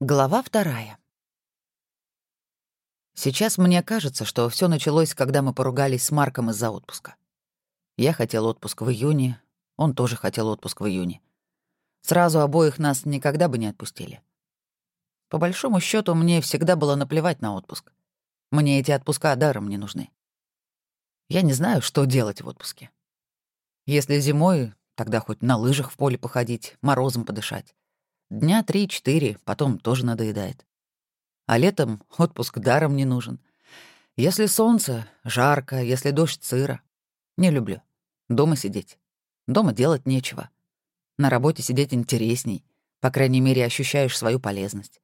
Глава вторая. Сейчас мне кажется, что все началось, когда мы поругались с Марком из-за отпуска. Я хотел отпуск в июне, он тоже хотел отпуск в июне. Сразу обоих нас никогда бы не отпустили. По большому счету мне всегда было наплевать на отпуск. Мне эти отпуска даром не нужны. Я не знаю, что делать в отпуске. Если зимой, тогда хоть на лыжах в поле походить, морозом подышать. Дня три-четыре, потом тоже надоедает. А летом отпуск даром не нужен. Если солнце, жарко, если дождь, сыро. Не люблю. Дома сидеть. Дома делать нечего. На работе сидеть интересней. По крайней мере, ощущаешь свою полезность.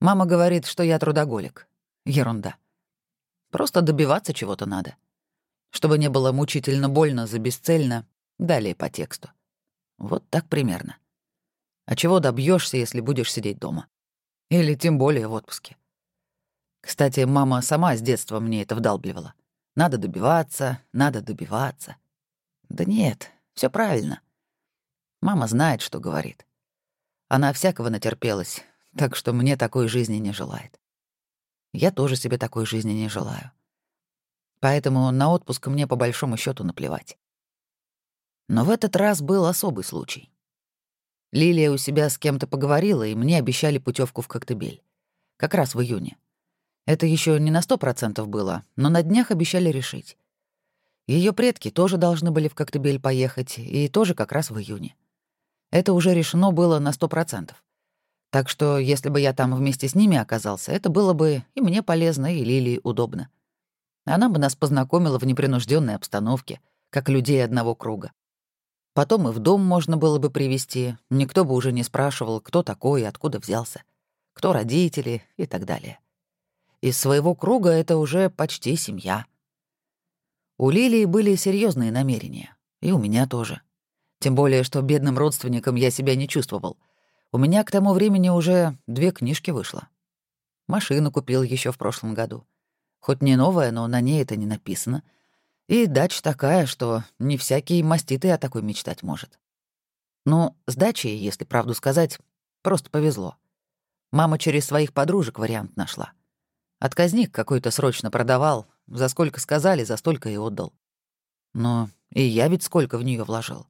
Мама говорит, что я трудоголик. Ерунда. Просто добиваться чего-то надо. Чтобы не было мучительно больно за бесцельно, далее по тексту. Вот так примерно. А чего добьешься, если будешь сидеть дома? Или тем более в отпуске. Кстати, мама сама с детства мне это вдалбливала. Надо добиваться, надо добиваться. Да нет, все правильно. Мама знает, что говорит. Она всякого натерпелась, так что мне такой жизни не желает. Я тоже себе такой жизни не желаю. Поэтому на отпуск мне по большому счету наплевать. Но в этот раз был особый случай. Лилия у себя с кем-то поговорила, и мне обещали путевку в Коктебель. Как раз в июне. Это еще не на сто процентов было, но на днях обещали решить. Ее предки тоже должны были в Коктебель поехать, и тоже как раз в июне. Это уже решено было на сто процентов. Так что, если бы я там вместе с ними оказался, это было бы и мне полезно, и Лилии удобно. Она бы нас познакомила в непринужденной обстановке, как людей одного круга. Потом и в дом можно было бы привести, никто бы уже не спрашивал, кто такой и откуда взялся, кто родители и так далее. Из своего круга это уже почти семья. У Лилии были серьезные намерения, и у меня тоже. Тем более, что бедным родственником я себя не чувствовал. У меня к тому времени уже две книжки вышло. Машину купил еще в прошлом году. Хоть не новая, но на ней это не написано — и дача такая, что не всякий маститый о такой мечтать может. Но с дачей, если правду сказать, просто повезло. Мама через своих подружек вариант нашла. Отказник какой-то срочно продавал, за сколько сказали, за столько и отдал. Но и я ведь сколько в нее вложил.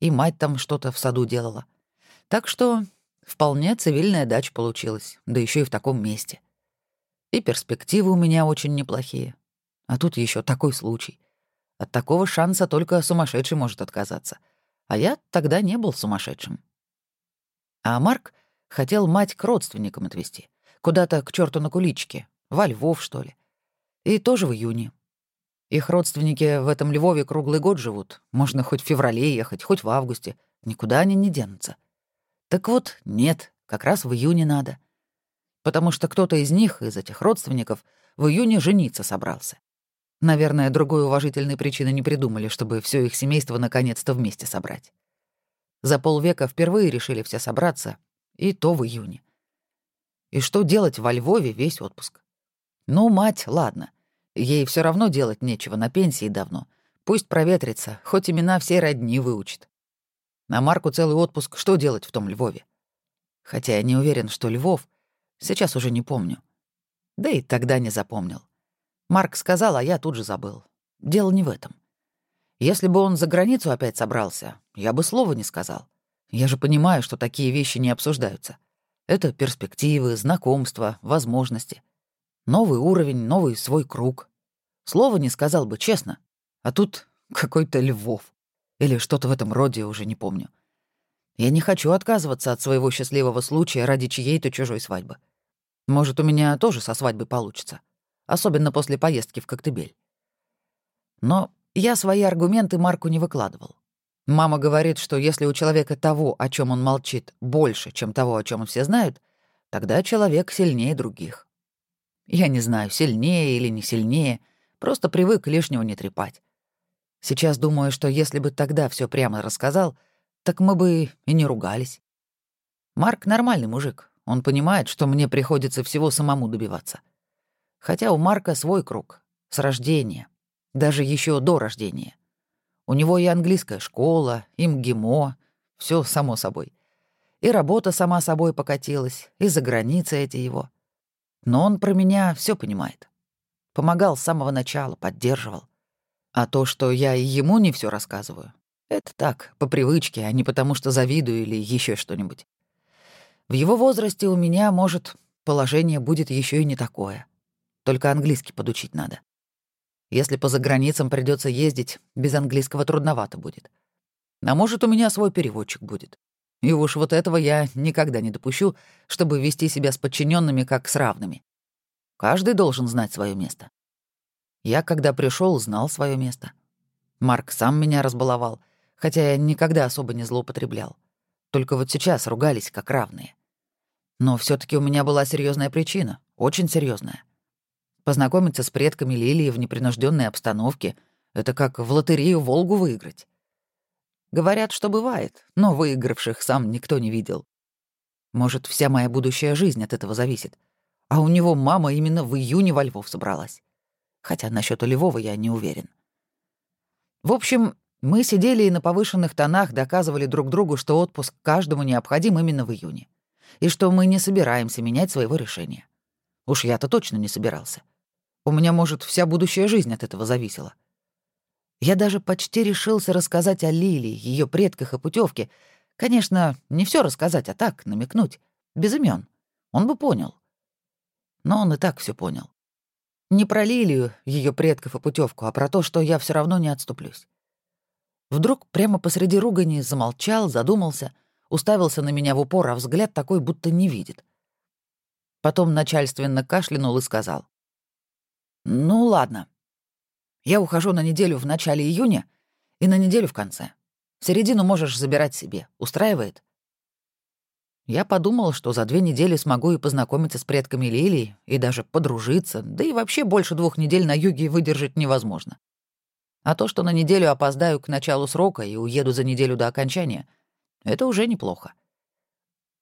И мать там что-то в саду делала. Так что вполне цивильная дача получилась, да еще и в таком месте. И перспективы у меня очень неплохие. А тут еще такой случай. От такого шанса только сумасшедший может отказаться. А я тогда не был сумасшедшим. А Марк хотел мать к родственникам отвезти. Куда-то к черту на куличке. Во Львов, что ли. И тоже в июне. Их родственники в этом Львове круглый год живут. Можно хоть в феврале ехать, хоть в августе. Никуда они не денутся. Так вот, нет, как раз в июне надо. Потому что кто-то из них, из этих родственников, в июне жениться собрался. Наверное, другой уважительной причины не придумали, чтобы все их семейство наконец-то вместе собрать. За полвека впервые решили все собраться, и то в июне. И что делать во Львове весь отпуск? Ну, мать, ладно. Ей все равно делать нечего, на пенсии давно. Пусть проветрится, хоть имена всей родни выучит. На Марку целый отпуск, что делать в том Львове? Хотя я не уверен, что Львов, сейчас уже не помню. Да и тогда не запомнил. Марк сказал, а я тут же забыл. Дело не в этом. Если бы он за границу опять собрался, я бы слова не сказал. Я же понимаю, что такие вещи не обсуждаются. Это перспективы, знакомства, возможности. Новый уровень, новый свой круг. Слова не сказал бы, честно. А тут какой-то Львов. Или что-то в этом роде, уже не помню. Я не хочу отказываться от своего счастливого случая ради чьей-то чужой свадьбы. Может, у меня тоже со свадьбы получится особенно после поездки в Коктебель. Но я свои аргументы Марку не выкладывал. Мама говорит, что если у человека того, о чем он молчит, больше, чем того, о чем все знают, тогда человек сильнее других. Я не знаю, сильнее или не сильнее, просто привык лишнего не трепать. Сейчас думаю, что если бы тогда все прямо рассказал, так мы бы и не ругались. Марк нормальный мужик. Он понимает, что мне приходится всего самому добиваться. Хотя у Марка свой круг, с рождения, даже еще до рождения. У него и английская школа, и МГИМО, все само собой. и работа сама собой покатилась, и за границей эти его. Но он про меня все понимает. Помогал с самого начала, поддерживал. А то, что я и ему не все рассказываю, это так, по привычке, а не потому, что завидую или еще что-нибудь. В его возрасте у меня, может, положение будет еще и не такое. Только английский подучить надо. Если по заграницам придется ездить, без английского трудновато будет. А может, у меня свой переводчик будет. И уж вот этого я никогда не допущу, чтобы вести себя с подчиненными как с равными. Каждый должен знать свое место. Я, когда пришел, знал свое место. Марк сам меня разбаловал, хотя я никогда особо не злоупотреблял. Только вот сейчас ругались как равные. Но все таки у меня была серьезная причина, очень серьезная. Познакомиться с предками Лилии в непринужденной обстановке — это как в лотерею «Волгу» выиграть. Говорят, что бывает, но выигравших сам никто не видел. Может, вся моя будущая жизнь от этого зависит. А у него мама именно в июне во Львов собралась. Хотя насчет Львова я не уверен. В общем, мы сидели и на повышенных тонах доказывали друг другу, что отпуск каждому необходим именно в июне. И что мы не собираемся менять своего решения. Уж я-то точно не собирался. У меня, может, вся будущая жизнь от этого зависела. Я даже почти решился рассказать о Лилии, ее предках и путевке. Конечно, не все рассказать, а так, намекнуть. Без имен. Он бы понял. Но он и так все понял. Не про Лилию, ее предков и путевку, а про то, что я все равно не отступлюсь. Вдруг прямо посреди ругани замолчал, задумался, уставился на меня в упор, а взгляд такой, будто не видит. Потом начальственно кашлянул и сказал. «Ну ладно, я ухожу на неделю в начале июня и на неделю в конце. Середину можешь забирать себе. Устраивает?» Я подумал, что за две недели смогу и познакомиться с предками Лилии, и даже подружиться, да и вообще больше двух недель на юге выдержать невозможно. А то, что на неделю опоздаю к началу срока и уеду за неделю до окончания, это уже неплохо.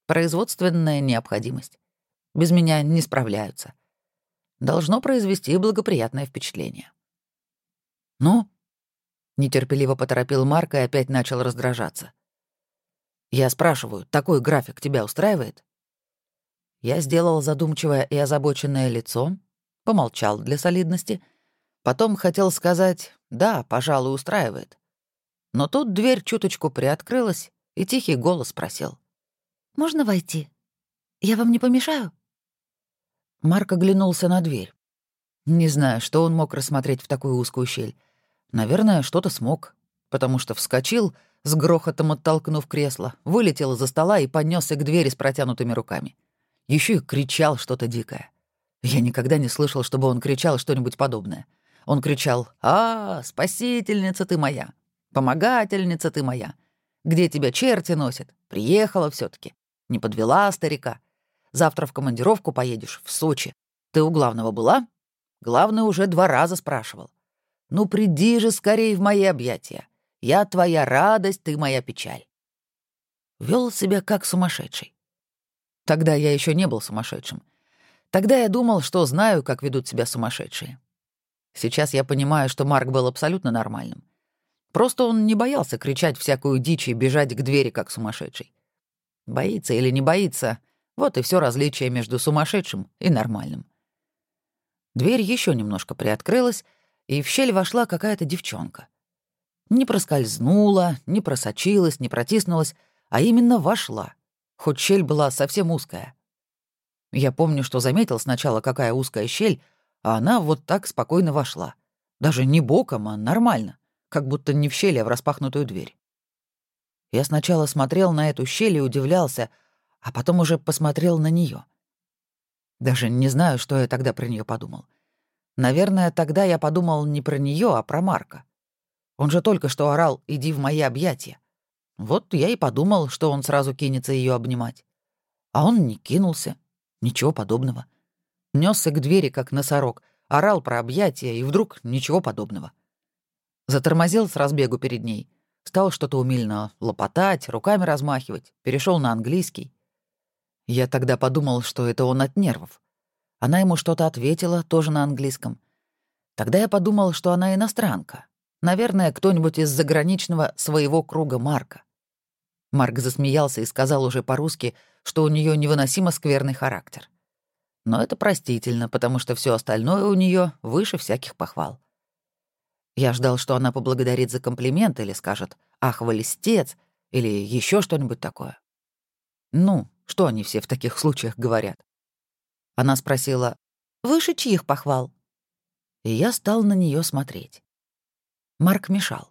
Производственная необходимость. Без меня не справляются. Должно произвести благоприятное впечатление. «Ну?» — нетерпеливо поторопил Марк и опять начал раздражаться. «Я спрашиваю, такой график тебя устраивает?» Я сделал задумчивое и озабоченное лицо, помолчал для солидности, потом хотел сказать «да, пожалуй, устраивает». Но тут дверь чуточку приоткрылась, и тихий голос спросил. «Можно войти? Я вам не помешаю?» Марк оглянулся на дверь. Не знаю, что он мог рассмотреть в такую узкую щель. Наверное, что-то смог, потому что вскочил, с грохотом оттолкнув кресло, вылетел из-за стола и понесся к двери с протянутыми руками. Еще и кричал что-то дикое. Я никогда не слышал, чтобы он кричал что-нибудь подобное. Он кричал «А, спасительница ты моя! Помогательница ты моя! Где тебя черти носят? Приехала все таки Не подвела старика. Завтра в командировку поедешь, в Сочи. Ты у главного была? Главный уже два раза спрашивал. Ну, приди же скорее в мои объятия. Я твоя радость, ты моя печаль. Вел себя как сумасшедший. Тогда я еще не был сумасшедшим. Тогда я думал, что знаю, как ведут себя сумасшедшие. Сейчас я понимаю, что Марк был абсолютно нормальным. Просто он не боялся кричать всякую дичь и бежать к двери, как сумасшедший. Боится или не боится — вот и все различие между сумасшедшим и нормальным. Дверь еще немножко приоткрылась, и в щель вошла какая-то девчонка. Не проскользнула, не просочилась, не протиснулась, а именно вошла, хоть щель была совсем узкая. Я помню, что заметил сначала, какая узкая щель, а она вот так спокойно вошла. Даже не боком, а нормально, как будто не в щель, а в распахнутую дверь. Я сначала смотрел на эту щель и удивлялся, а потом уже посмотрел на нее. Даже не знаю, что я тогда про нее подумал. Наверное, тогда я подумал не про нее, а про Марка. Он же только что орал «иди в мои объятия». Вот я и подумал, что он сразу кинется ее обнимать. А он не кинулся. Ничего подобного. Несся к двери, как носорог, орал про объятия, и вдруг ничего подобного. Затормозил с разбегу перед ней. Стал что-то умильно лопотать, руками размахивать, перешел на английский. Я тогда подумал, что это он от нервов. Она ему что-то ответила, тоже на английском. Тогда я подумал, что она иностранка. Наверное, кто-нибудь из заграничного своего круга Марка. Марк засмеялся и сказал уже по-русски, что у нее невыносимо скверный характер. Но это простительно, потому что все остальное у нее выше всяких похвал. Я ждал, что она поблагодарит за комплимент или скажет «Ах, вы листец!» или еще что-нибудь такое. Ну, что они все в таких случаях говорят? Она спросила «Выше чьих похвал?» И я стал на нее смотреть. Марк мешал.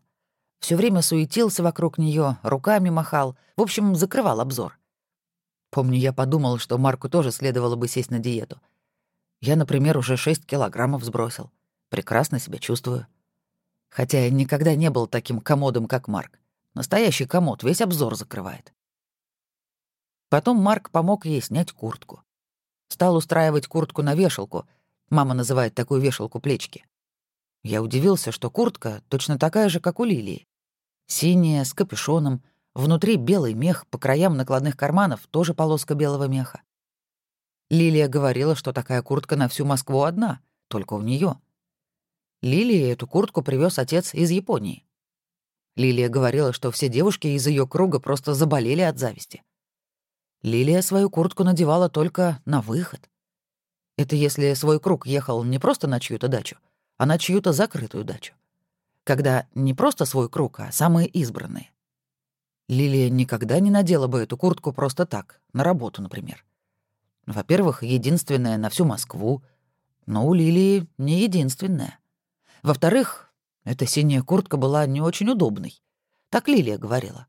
Все время суетился вокруг нее, руками махал, в общем, закрывал обзор. Помню, я подумал, что Марку тоже следовало бы сесть на диету. Я, например, уже 6 килограммов сбросил. Прекрасно себя чувствую. Хотя я никогда не был таким комодом, как Марк. Настоящий комод весь обзор закрывает. Потом Марк помог ей снять куртку. Стал устраивать куртку на вешалку. Мама называет такую вешалку плечки. Я удивился, что куртка точно такая же, как у Лилии. Синяя, с капюшоном, внутри белый мех, по краям накладных карманов тоже полоска белого меха. Лилия говорила, что такая куртка на всю Москву одна, только у нее. Лилии эту куртку привез отец из Японии. Лилия говорила, что все девушки из ее круга просто заболели от зависти. Лилия свою куртку надевала только на выход. Это если свой круг ехал не просто на чью-то дачу, а на чью-то закрытую дачу. Когда не просто свой круг, а самые избранные. Лилия никогда не надела бы эту куртку просто так, на работу, например. Во-первых, единственная на всю Москву, но у Лилии не единственная. Во-вторых, эта синяя куртка была не очень удобной. Так Лилия говорила.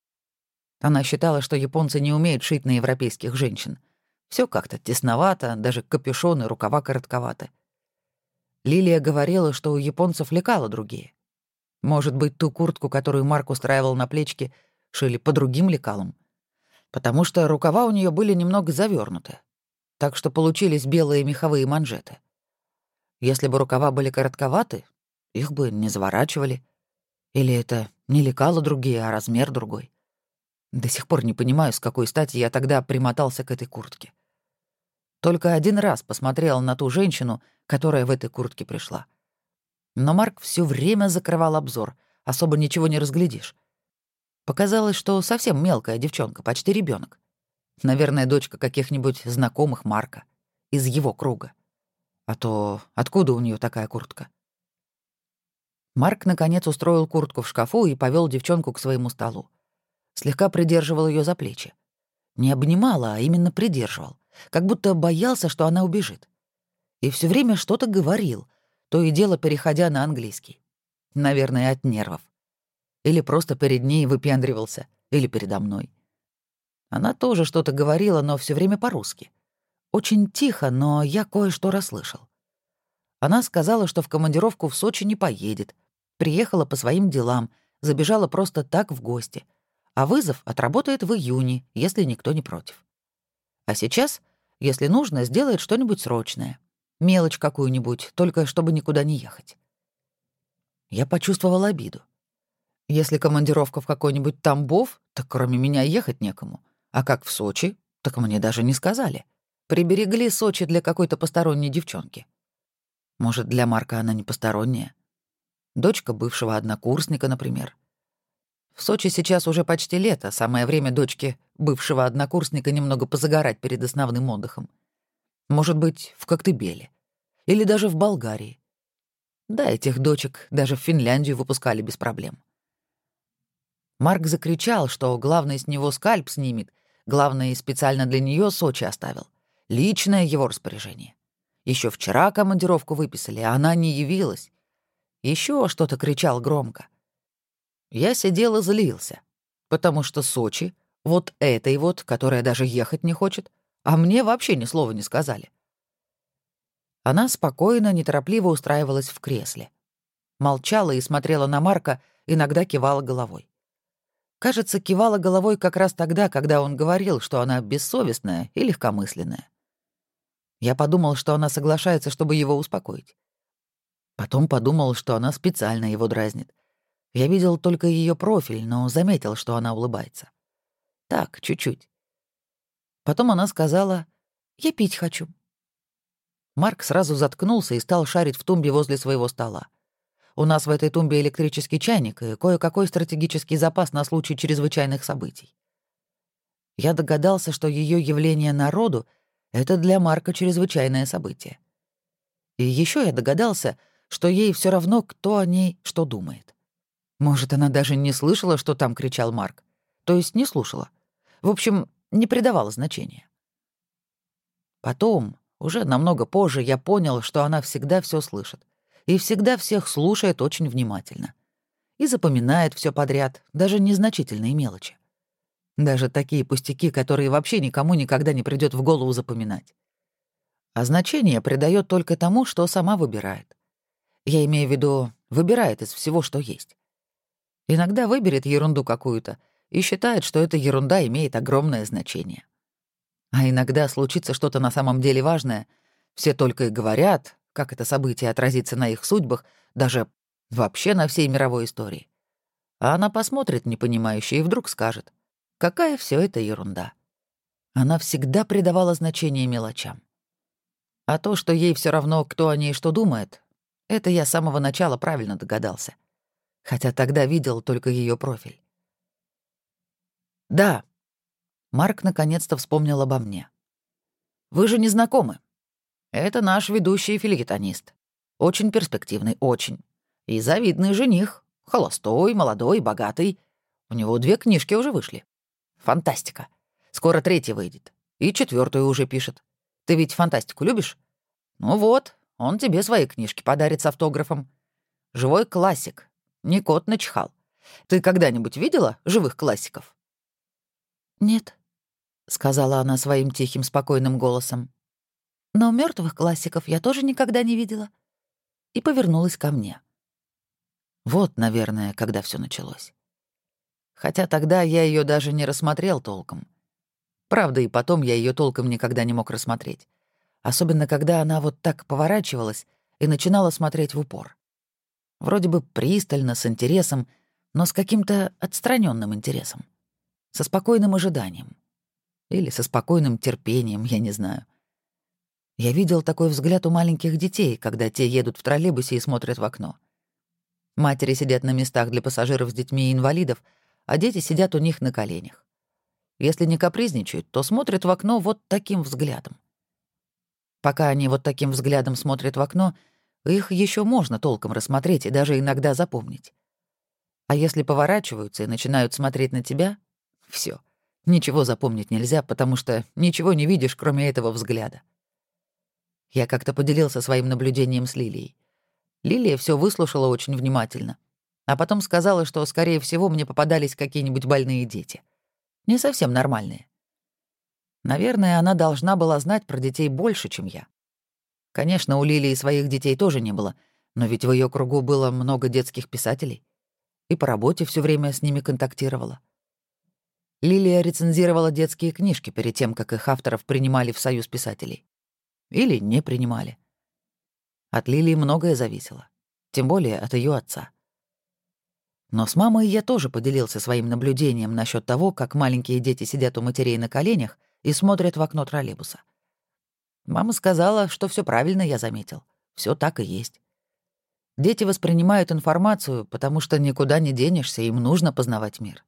Она считала, что японцы не умеют шить на европейских женщин. Все как-то тесновато, даже капюшоны, рукава коротковаты. Лилия говорила, что у японцев лекала другие. Может быть, ту куртку, которую Марк устраивал на плечке, шили по другим лекалам. Потому что рукава у нее были немного завернуты, так что получились белые меховые манжеты. Если бы рукава были коротковаты, их бы не заворачивали. Или это не лекало другие, а размер другой. До сих пор не понимаю, с какой стати я тогда примотался к этой куртке. Только один раз посмотрел на ту женщину, которая в этой куртке пришла. Но Марк все время закрывал обзор, особо ничего не разглядишь. Показалось, что совсем мелкая девчонка, почти ребенок. Наверное, дочка каких-нибудь знакомых Марка, из его круга. А то откуда у нее такая куртка? Марк, наконец, устроил куртку в шкафу и повел девчонку к своему столу. Слегка придерживал ее за плечи. Не обнимала, а именно придерживал как будто боялся, что она убежит. И все время что-то говорил, то и дело переходя на английский. Наверное, от нервов. Или просто перед ней выпендривался, или передо мной. Она тоже что-то говорила, но все время по-русски. Очень тихо, но я кое-что расслышал. Она сказала, что в командировку в Сочи не поедет, приехала по своим делам, забежала просто так в гости, а вызов отработает в июне, если никто не против. А сейчас если нужно, сделает что-нибудь срочное. Мелочь какую-нибудь, только чтобы никуда не ехать. Я почувствовал обиду. Если командировка в какой-нибудь Тамбов, так кроме меня ехать некому. А как в Сочи, так мне даже не сказали. Приберегли Сочи для какой-то посторонней девчонки. Может, для Марка она не посторонняя? Дочка бывшего однокурсника, например. В Сочи сейчас уже почти лето, самое время дочке бывшего однокурсника немного позагорать перед основным отдыхом. Может быть, в Коктебеле. Или даже в Болгарии. Да, этих дочек даже в Финляндию выпускали без проблем. Марк закричал, что главный с него скальп снимет, главное, специально для нее Сочи оставил. Личное его распоряжение. Еще вчера командировку выписали, а она не явилась. Еще что-то кричал громко — я сидел и злился, потому что Сочи, вот этой вот, которая даже ехать не хочет, а мне вообще ни слова не сказали. Она спокойно, неторопливо устраивалась в кресле. Молчала и смотрела на Марка, иногда кивала головой. Кажется, кивала головой как раз тогда, когда он говорил, что она бессовестная и легкомысленная. Я подумал, что она соглашается, чтобы его успокоить. Потом подумал, что она специально его дразнит. Я видел только ее профиль, но заметил, что она улыбается. Так, чуть-чуть. Потом она сказала «Я пить хочу». Марк сразу заткнулся и стал шарить в тумбе возле своего стола. У нас в этой тумбе электрический чайник и кое-какой стратегический запас на случай чрезвычайных событий. я догадался, что ее явление народу — это для Марка чрезвычайное событие. И еще я догадался, что ей все равно, кто о ней что думает. Может, она даже не слышала, что там кричал Марк. То есть не слушала. В общем, не придавала значения. Потом, уже намного позже, я понял, что она всегда все слышит. И всегда всех слушает очень внимательно. И запоминает все подряд, даже незначительные мелочи. Даже такие пустяки, которые вообще никому никогда не придет в голову запоминать. А значение придает только тому, что сама выбирает. Я имею в виду, выбирает из всего, что есть. Иногда выберет ерунду какую-то и считает, что эта ерунда имеет огромное значение. А иногда случится что-то на самом деле важное. Все только и говорят, как это событие отразится на их судьбах, даже вообще на всей мировой истории. А она посмотрит непонимающе и вдруг скажет, какая все это ерунда. Она всегда придавала значение мелочам. А то, что ей все равно, кто о ней что думает, это я с самого начала правильно догадался. Хотя тогда видел только ее профиль. Да, Марк наконец-то вспомнил обо мне. «Вы же не знакомы. Это наш ведущий филигетонист. Очень перспективный, очень. И завидный жених. Холостой, молодой, богатый. У него две книжки уже вышли. Фантастика. Скоро третья выйдет. И четвертую уже пишет. Ты ведь фантастику любишь? Ну вот, он тебе свои книжки подарит с автографом. Живой классик. Не кот начихал. Ты когда-нибудь видела живых классиков? Нет, — сказала она своим тихим, спокойным голосом. «Но мертвых классиков я тоже никогда не видела». И повернулась ко мне. Вот, наверное, когда все началось. Хотя тогда я ее даже не рассмотрел толком. Правда, и потом я ее толком никогда не мог рассмотреть. Особенно, когда она вот так поворачивалась и начинала смотреть в упор. Вроде бы пристально, с интересом, но с каким-то отстраненным интересом. Со спокойным ожиданием. Или со спокойным терпением, я не знаю. Я видел такой взгляд у маленьких детей, когда те едут в троллейбусе и смотрят в окно. Матери сидят на местах для пассажиров с детьми и инвалидов, а дети сидят у них на коленях. Если не капризничают, то смотрят в окно вот таким взглядом. Пока они вот таким взглядом смотрят в окно, их еще можно толком рассмотреть и даже иногда запомнить. А если поворачиваются и начинают смотреть на тебя — все. Ничего запомнить нельзя, потому что ничего не видишь, кроме этого взгляда. Я как-то поделился своим наблюдением с Лилией. Лилия все выслушала очень внимательно, а потом сказала, что, скорее всего, мне попадались какие-нибудь больные дети. Не совсем нормальные. Наверное, она должна была знать про детей больше, чем я. Конечно, у Лилии своих детей тоже не было, но ведь в ее кругу было много детских писателей. И по работе все время с ними контактировала. Лилия рецензировала детские книжки перед тем, как их авторов принимали в Союз писателей. Или не принимали. От Лилии многое зависело. Тем более от ее отца. Но с мамой я тоже поделился своим наблюдением насчет того, как маленькие дети сидят у матерей на коленях и смотрят в окно троллейбуса. Мама сказала, что все правильно я заметил. Все так и есть. Дети воспринимают информацию, потому что никуда не денешься, им нужно познавать мир.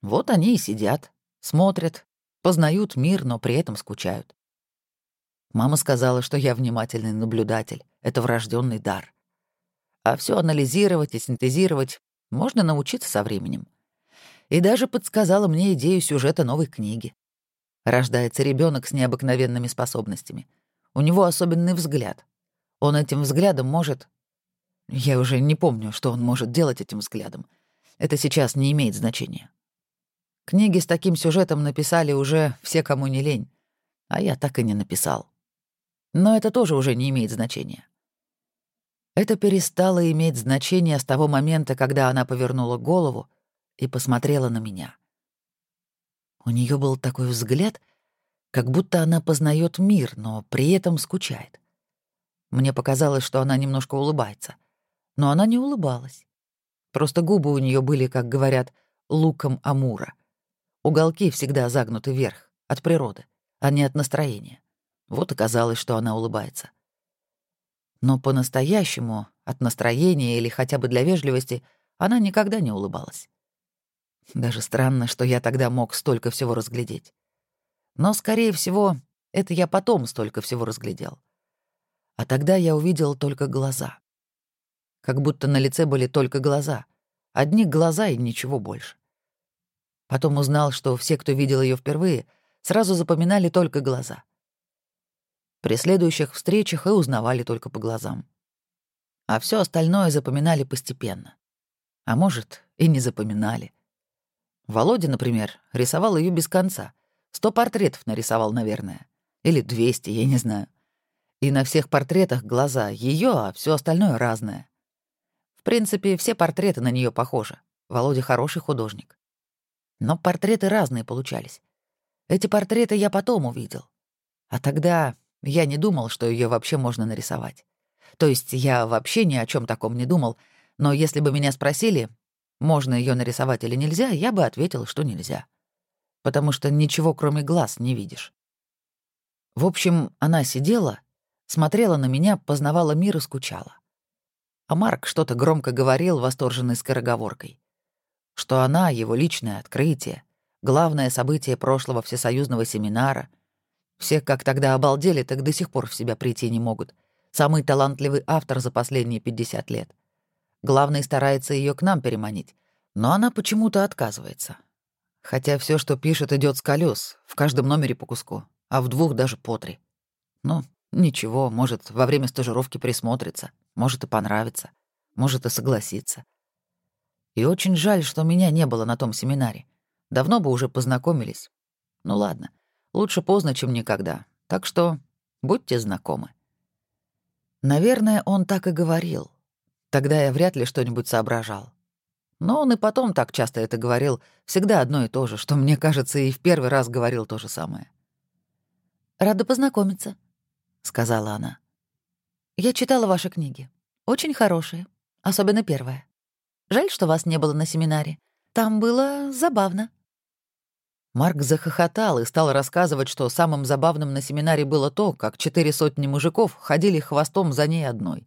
Вот они и сидят, смотрят, познают мир, но при этом скучают. Мама сказала, что я внимательный наблюдатель, это врожденный дар. А все анализировать и синтезировать можно научиться со временем. И даже подсказала мне идею сюжета новой книги. Рождается ребенок с необыкновенными способностями. У него особенный взгляд. Он этим взглядом может... Я уже не помню, что он может делать этим взглядом. Это сейчас не имеет значения. Книги с таким сюжетом написали уже все, кому не лень, а я так и не написал. Но это тоже уже не имеет значения. Это перестало иметь значение с того момента, когда она повернула голову и посмотрела на меня. У нее был такой взгляд, как будто она познает мир, но при этом скучает. Мне показалось, что она немножко улыбается. Но она не улыбалась. Просто губы у нее были, как говорят, луком амура. Уголки всегда загнуты вверх, от природы, а не от настроения. Вот оказалось, что она улыбается. Но по-настоящему, от настроения или хотя бы для вежливости, она никогда не улыбалась. Даже странно, что я тогда мог столько всего разглядеть. Но, скорее всего, это я потом столько всего разглядел. А тогда я увидел только глаза. Как будто на лице были только глаза. Одни глаза и ничего больше. Потом узнал, что все, кто видел ее впервые, сразу запоминали только глаза. При следующих встречах и узнавали только по глазам. А все остальное запоминали постепенно. А может, и не запоминали. Володя, например, рисовал ее без конца. Сто портретов нарисовал, наверное. Или двести, я не знаю. И на всех портретах глаза ее, а все остальное разное. В принципе, все портреты на нее похожи. Володя хороший художник. Но портреты разные получались. Эти портреты я потом увидел. А тогда я не думал, что ее вообще можно нарисовать. То есть я вообще ни о чем таком не думал, но если бы меня спросили, можно ее нарисовать или нельзя, я бы ответил, что нельзя. Потому что ничего, кроме глаз, не видишь. В общем, она сидела смотрела на меня, познавала мир и скучала. А Марк что-то громко говорил, восторженной скороговоркой. Что она — его личное открытие, главное событие прошлого всесоюзного семинара. Все как тогда обалдели, так до сих пор в себя прийти не могут. Самый талантливый автор за последние 50 лет. Главный старается ее к нам переманить, но она почему-то отказывается. Хотя все, что пишет, идет с колес, в каждом номере по куску, а в двух даже по три. Ну, Ничего, может, во время стажировки присмотрится, может и понравится, может и согласится. И очень жаль, что меня не было на том семинаре. Давно бы уже познакомились. Ну ладно, лучше поздно, чем никогда. Так что будьте знакомы. Наверное, он так и говорил. Тогда я вряд ли что-нибудь соображал. Но он и потом так часто это говорил, всегда одно и то же, что, мне кажется, и в первый раз говорил то же самое. «Рада познакомиться», — сказала она. «Я читала ваши книги. Очень хорошие. Особенно первая. Жаль, что вас не было на семинаре. Там было забавно». Марк захохотал и стал рассказывать, что самым забавным на семинаре было то, как четыре сотни мужиков ходили хвостом за ней одной.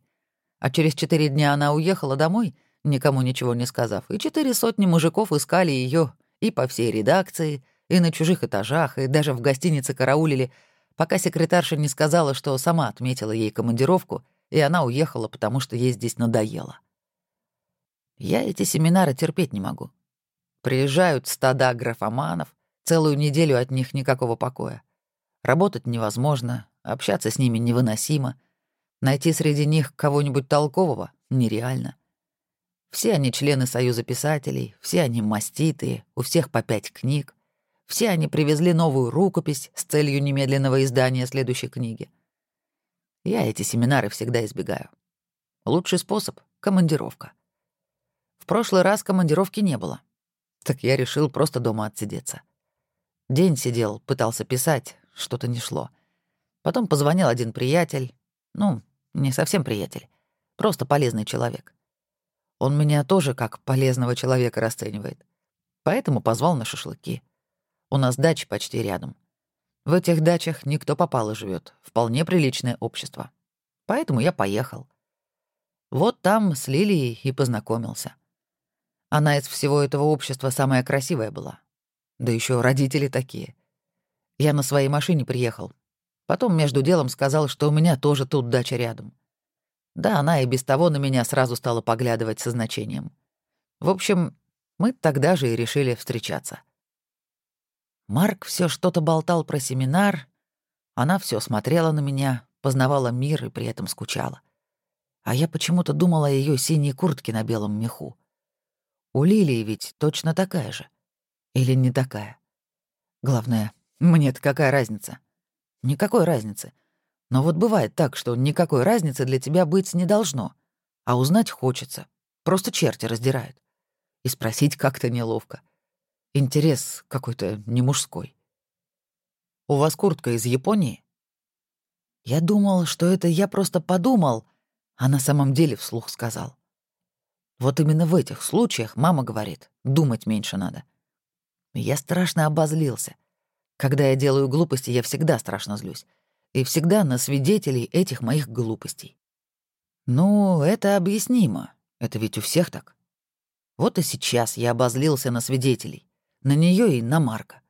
А через четыре дня она уехала домой, никому ничего не сказав, и четыре сотни мужиков искали ее и по всей редакции, и на чужих этажах, и даже в гостинице караулили — пока секретарша не сказала, что сама отметила ей командировку, и она уехала, потому что ей здесь надоело. Я эти семинары терпеть не могу. Приезжают стада графоманов, целую неделю от них никакого покоя. Работать невозможно, общаться с ними невыносимо. Найти среди них кого-нибудь толкового нереально. Все они члены Союза писателей, все они маститые, у всех по пять книг. Все они привезли новую рукопись с целью немедленного издания следующей книги. Я эти семинары всегда избегаю. Лучший способ — командировка. В прошлый раз командировки не было. Так я решил просто дома отсидеться. День сидел, пытался писать, что-то не шло. Потом позвонил один приятель. Ну, не совсем приятель. Просто полезный человек. Он меня тоже как полезного человека расценивает. Поэтому позвал на шашлыки. У нас дачи почти рядом. В этих дачах никто попало живет, вполне приличное общество. Поэтому я поехал. Вот там с Лилией и познакомился. Она из всего этого общества самая красивая была. Да еще родители такие. Я на своей машине приехал. Потом между делом сказал, что у меня тоже тут дача рядом. Да, она и без того на меня сразу стала поглядывать со значением. В общем, мы тогда же и решили встречаться. Марк все что-то болтал про семинар, она все смотрела на меня, познавала мир и при этом скучала. А я почему-то думала о ее синей куртке на белом меху. У Лилии ведь точно такая же. Или не такая? Главное, мне-то какая разница? Никакой разницы. Но вот бывает так, что никакой разницы для тебя быть не должно, а узнать хочется. Просто черти раздирают. И спросить как-то неловко. Интерес какой-то не мужской. «У вас куртка из Японии?» Я думал, что это я просто подумал, а на самом деле вслух сказал. Вот именно в этих случаях мама говорит, думать меньше надо. Я страшно обозлился. Когда я делаю глупости, я всегда страшно злюсь. И всегда на свидетелей этих моих глупостей. Ну, это объяснимо. Это ведь у всех так. Вот и сейчас я обозлился на свидетелей на нее и на Марка.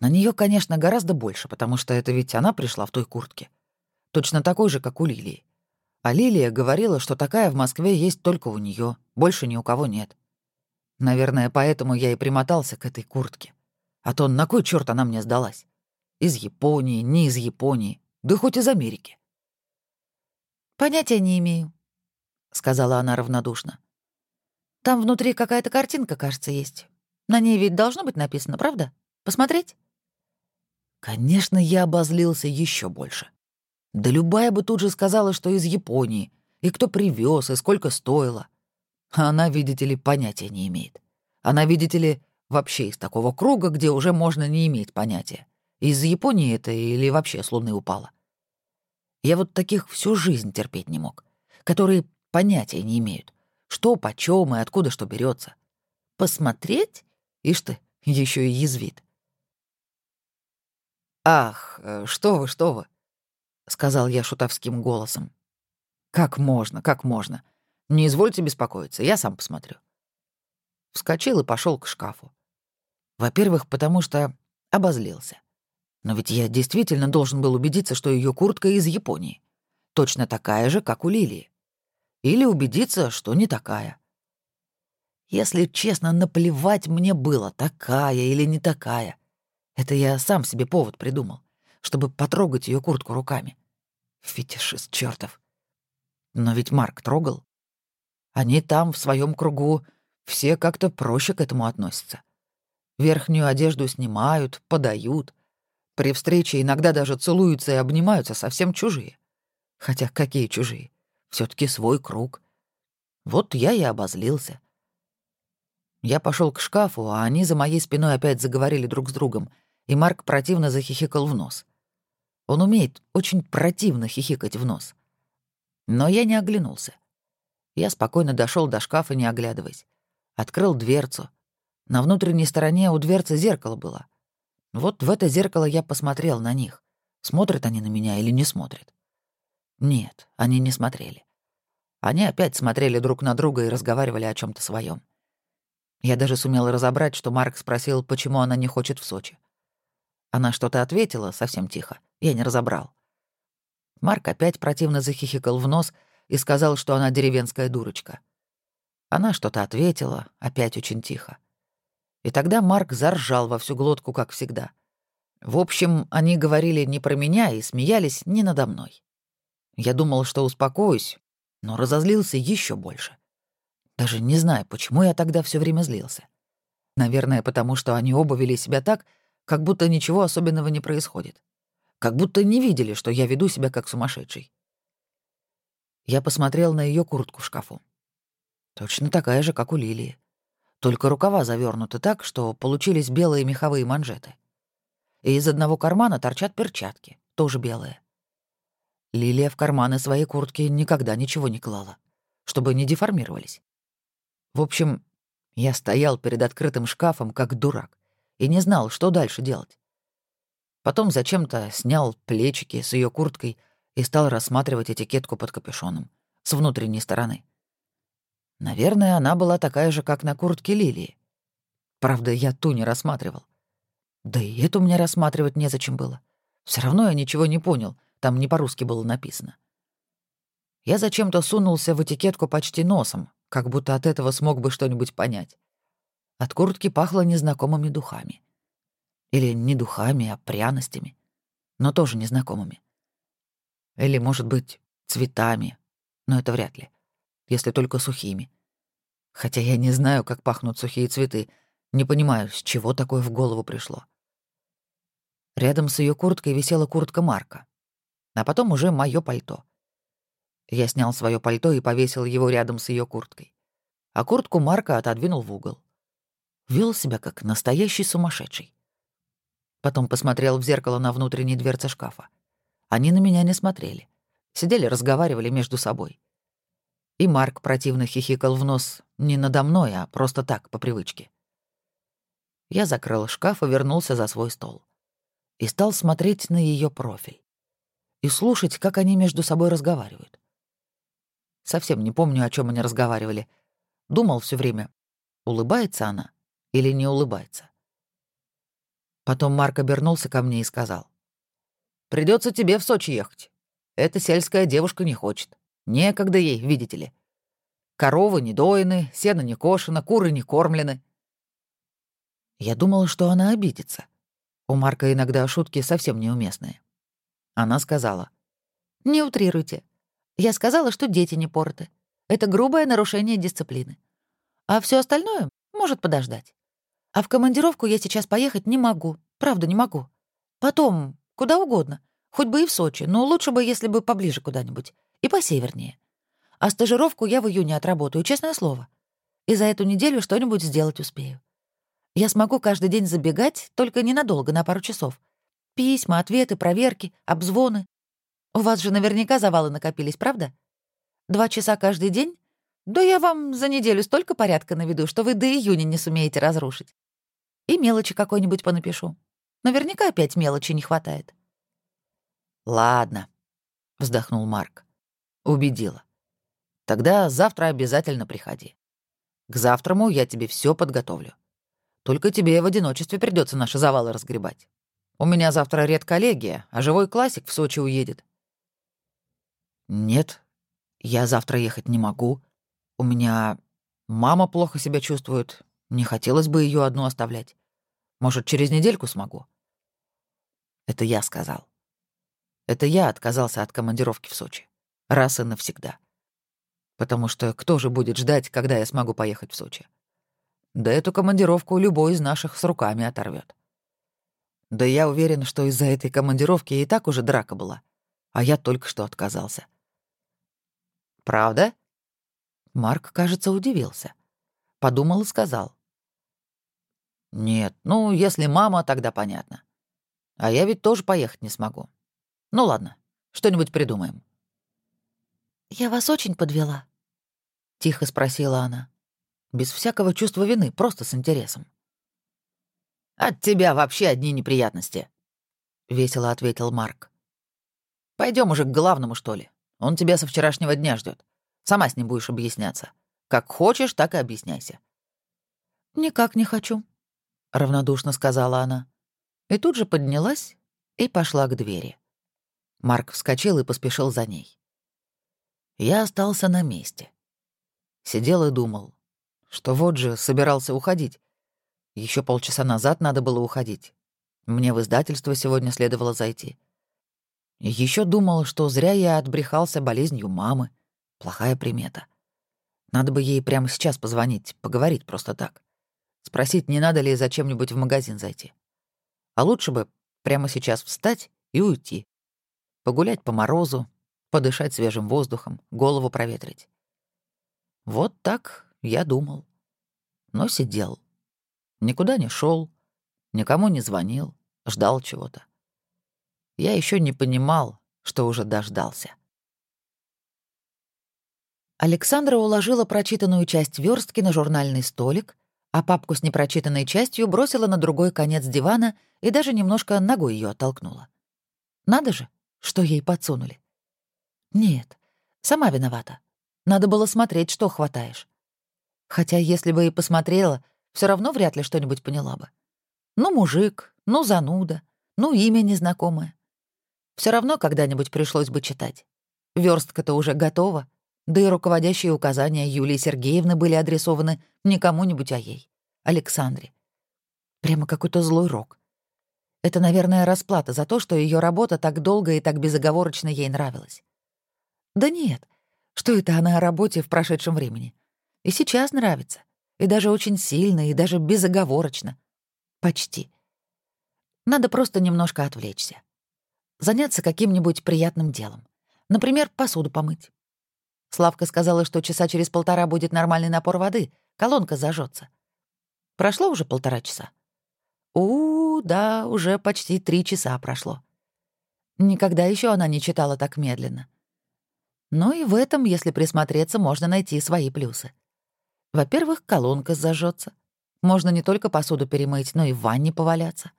На нее, конечно, гораздо больше, потому что это ведь она пришла в той куртке. Точно такой же, как у Лилии. А Лилия говорила, что такая в Москве есть только у нее, больше ни у кого нет. Наверное, поэтому я и примотался к этой куртке. А то на кой черт она мне сдалась? Из Японии, не из Японии, да хоть из Америки. «Понятия не имею», — сказала она равнодушно. «Там внутри какая-то картинка, кажется, есть. На ней ведь должно быть написано, правда? Посмотреть?» Конечно, я обозлился еще больше. Да любая бы тут же сказала, что из Японии, и кто привез, и сколько стоило. А она, видите ли, понятия не имеет. Она, видите ли, вообще из такого круга, где уже можно не иметь понятия. Из Японии это или вообще с Луны упала. Я вот таких всю жизнь терпеть не мог, которые понятия не имеют, что, почем и откуда что берется. Посмотреть? Ишь ты, еще и язвит. «Ах, э, что вы, что вы!» — сказал я шутовским голосом. «Как можно, как можно? Не извольте беспокоиться, я сам посмотрю». Вскочил и пошел к шкафу. Во-первых, потому что обозлился. Но ведь я действительно должен был убедиться, что ее куртка из Японии. Точно такая же, как у Лилии. Или убедиться, что не такая. Если честно, наплевать мне было, такая или не такая. Это я сам себе повод придумал, чтобы потрогать ее куртку руками. Фетишист чертов. Но ведь Марк трогал. Они там, в своем кругу, все как-то проще к этому относятся. Верхнюю одежду снимают, подают, при встрече иногда даже целуются и обнимаются совсем чужие. Хотя какие чужие? все таки свой круг. Вот я и обозлился. Я пошел к шкафу, а они за моей спиной опять заговорили друг с другом, и Марк противно захихикал в нос. Он умеет очень противно хихикать в нос. Но я не оглянулся. Я спокойно дошел до шкафа, не оглядываясь. Открыл дверцу. На внутренней стороне у дверцы зеркало было — вот в это зеркало я посмотрел на них. Смотрят они на меня или не смотрят? Нет, они не смотрели. Они опять смотрели друг на друга и разговаривали о чем то своем. Я даже сумел разобрать, что Марк спросил, почему она не хочет в Сочи. Она что-то ответила совсем тихо. Я не разобрал. Марк опять противно захихикал в нос и сказал, что она деревенская дурочка. Она что-то ответила, опять очень тихо. И тогда Марк заржал во всю глотку, как всегда. В общем, они говорили не про меня и смеялись не надо мной. Я думал, что успокоюсь, но разозлился еще больше. Даже не знаю, почему я тогда все время злился. Наверное, потому что они оба вели себя так, как будто ничего особенного не происходит. Как будто не видели, что я веду себя как сумасшедший. Я посмотрел на ее куртку в шкафу. Точно такая же, как у Лилии. Только рукава завернуты так, что получились белые меховые манжеты. И из одного кармана торчат перчатки, тоже белые. Лилия в карманы своей куртки никогда ничего не клала, чтобы не деформировались. В общем, я стоял перед открытым шкафом, как дурак, и не знал, что дальше делать. Потом зачем-то снял плечики с ее курткой и стал рассматривать этикетку под капюшоном с внутренней стороны. Наверное, она была такая же, как на куртке Лилии. Правда, я ту не рассматривал. Да и эту мне рассматривать незачем было. Все равно я ничего не понял, там не по-русски было написано. Я зачем-то сунулся в этикетку почти носом, как будто от этого смог бы что-нибудь понять. От куртки пахло незнакомыми духами. Или не духами, а пряностями, но тоже незнакомыми. Или, может быть, цветами, но это вряд ли если только сухими. Хотя я не знаю, как пахнут сухие цветы, не понимаю, с чего такое в голову пришло. Рядом с ее курткой висела куртка Марка, а потом уже мое пальто. Я снял свое пальто и повесил его рядом с ее курткой, а куртку Марка отодвинул в угол. Вел себя как настоящий сумасшедший. Потом посмотрел в зеркало на внутренней дверце шкафа. Они на меня не смотрели. Сидели, разговаривали между собой. И Марк противно хихикал в нос не надо мной, а просто так, по привычке. Я закрыл шкаф и вернулся за свой стол. И стал смотреть на ее профиль. И слушать, как они между собой разговаривают. Совсем не помню, о чем они разговаривали. Думал все время, улыбается она или не улыбается. Потом Марк обернулся ко мне и сказал. Придется тебе в Сочи ехать. Эта сельская девушка не хочет. Некогда ей, видите ли. Коровы не доены, сено не кошено, куры не кормлены. Я думала, что она обидится. У Марка иногда шутки совсем неуместные. Она сказала. «Не утрируйте. Я сказала, что дети не порты. Это грубое нарушение дисциплины. А все остальное может подождать. А в командировку я сейчас поехать не могу. Правда, не могу. Потом, куда угодно. Хоть бы и в Сочи, но лучше бы, если бы поближе куда-нибудь. И посевернее. А стажировку я в июне отработаю, честное слово. И за эту неделю что-нибудь сделать успею. Я смогу каждый день забегать, только ненадолго, на пару часов. Письма, ответы, проверки, обзвоны. У вас же наверняка завалы накопились, правда? Два часа каждый день? Да я вам за неделю столько порядка наведу, что вы до июня не сумеете разрушить. И мелочи какой-нибудь понапишу. Наверняка опять мелочи не хватает. «Ладно», — вздохнул Марк. Убедила. «Тогда завтра обязательно приходи. К завтраму я тебе все подготовлю. Только тебе в одиночестве придется наши завалы разгребать. У меня завтра редколлегия, а живой классик в Сочи уедет». «Нет, я завтра ехать не могу. У меня мама плохо себя чувствует. Не хотелось бы ее одну оставлять. Может, через недельку смогу?» Это я сказал. Это я отказался от командировки в Сочи. Раз и навсегда. Потому что кто же будет ждать, когда я смогу поехать в Сочи? Да эту командировку любой из наших с руками оторвет. Да я уверен, что из-за этой командировки и так уже драка была, а я только что отказался. Правда? Марк, кажется, удивился. Подумал и сказал. Нет, ну, если мама, тогда понятно. А я ведь тоже поехать не смогу. Ну ладно, что-нибудь придумаем. «Я вас очень подвела?» — тихо спросила она без всякого чувства вины, просто с интересом. «От тебя вообще одни неприятности», — весело ответил Марк. Пойдем уже к главному, что ли. Он тебя со вчерашнего дня ждет. Сама с ним будешь объясняться. Как хочешь, так и объясняйся». «Никак не хочу», — равнодушно сказала она. И тут же поднялась и пошла к двери. Марк вскочил и поспешил за ней. Я остался на месте. Сидел и думал, что вот же собирался уходить. Еще полчаса назад надо было уходить. Мне в издательство сегодня следовало зайти. Еще думал, что зря я отбрехался болезнью мамы. Плохая примета. Надо бы ей прямо сейчас позвонить, поговорить просто так. Спросить, не надо ли зачем-нибудь в магазин зайти. А лучше бы прямо сейчас встать и уйти. Погулять по морозу, подышать свежим воздухом, голову проветрить. Вот так я думал. Но сидел. Никуда не шел, никому не звонил, ждал чего-то. Я еще не понимал, что уже дождался. Александра уложила прочитанную часть верстки на журнальный столик, а папку с непрочитанной частью бросила на другой конец дивана и даже немножко ногой ее оттолкнула. Надо же, что ей подсунули. Нет, сама виновата. Надо было смотреть, что хватаешь. Хотя, если бы и посмотрела, все равно вряд ли что-нибудь поняла бы. Ну, мужик, ну, зануда, ну, имя незнакомое. Все равно когда-нибудь пришлось бы читать. Верстка-то уже готова, да и руководящие указания Юлии Сергеевны были адресованы не кому-нибудь, а ей, Александре. Прямо какой-то злой рок. Это, наверное, расплата за то, что ее работа так долго и так безоговорочно ей нравилась. Да нет, что это она о работе в прошедшем времени? И сейчас нравится. И даже очень сильно, и даже безоговорочно. Почти. Надо просто немножко отвлечься. Заняться каким-нибудь приятным делом. Например, посуду помыть. Славка сказала, что часа через полтора будет нормальный напор воды, колонка зажжется. Прошло уже полтора часа. У, -у да, уже почти три часа прошло. Никогда еще она не читала так медленно. Но и в этом, если присмотреться, можно найти свои плюсы. Во-первых, колонка зажжется. Можно не только посуду перемыть, но и в ванне поваляться.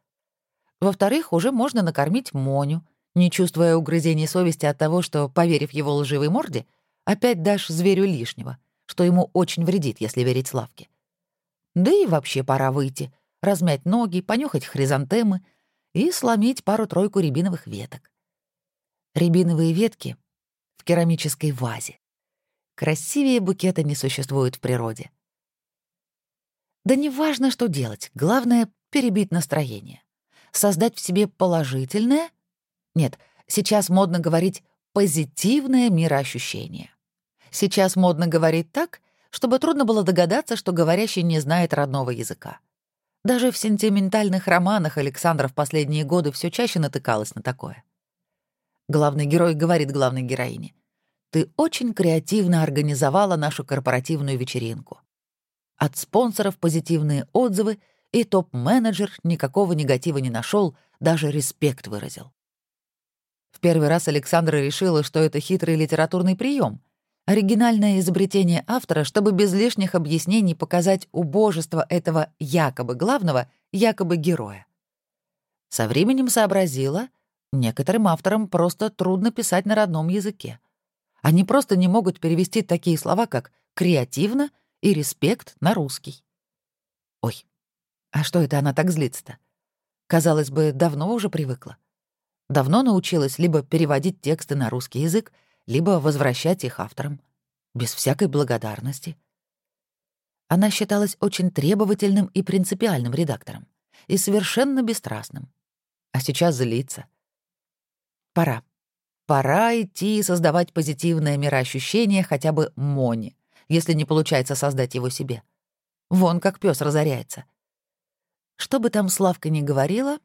Во-вторых, уже можно накормить Моню, не чувствуя угрызений совести от того, что, поверив его лживой морде, опять дашь зверю лишнего, что ему очень вредит, если верить Славке. Да и вообще пора выйти, размять ноги, понюхать хризантемы и сломить пару-тройку рябиновых веток. Рябиновые ветки керамической вазе. Красивее букета не существует в природе. Да не важно, что делать, главное — перебить настроение. Создать в себе положительное? Нет, сейчас модно говорить «позитивное мироощущение». Сейчас модно говорить так, чтобы трудно было догадаться, что говорящий не знает родного языка. Даже в сентиментальных романах Александра в последние годы все чаще натыкалась на такое. Главный герой говорит главной героине. «Ты очень креативно организовала нашу корпоративную вечеринку. От спонсоров позитивные отзывы, и топ-менеджер никакого негатива не нашел, даже респект выразил. В первый раз Александра решила, что это хитрый литературный прием, оригинальное изобретение автора, чтобы без лишних объяснений показать убожество этого якобы главного, якобы героя. Со временем сообразила, некоторым авторам просто трудно писать на родном языке. Они просто не могут перевести такие слова, как «креативно» и «респект» на русский. Ой, а что это она так злится-то? Казалось бы, давно уже привыкла. Давно научилась либо переводить тексты на русский язык, либо возвращать их авторам. Без всякой благодарности. Она считалась очень требовательным и принципиальным редактором. И совершенно бесстрастным. А сейчас злится. Пора. Пора идти и создавать позитивное мироощущение хотя бы Моне, если не получается создать его себе. Вон как пес разоряется. Что бы там Славка ни говорила,